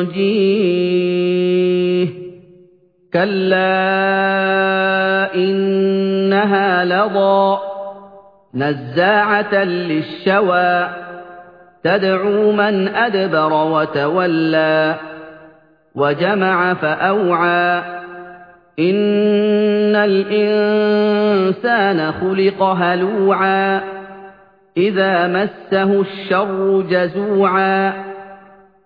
ينجيه كلا إنها لضى نزاعة للشوى. تدعو من أدبر وتولى وجمع فأوعى. إن الإنسان خلق هلوعا. إذا مسه الشر جزوعا.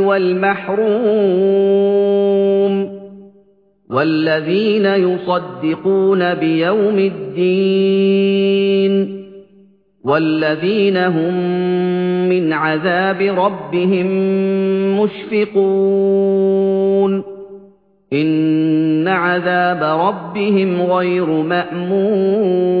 والمحروم والذين يصدقون بيوم الدين والذين هم من عذاب ربهم مشفقون إن عذاب ربهم غير مأمون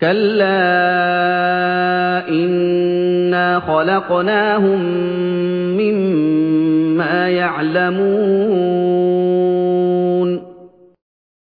كلا إنا خلقناهم مما يعلمون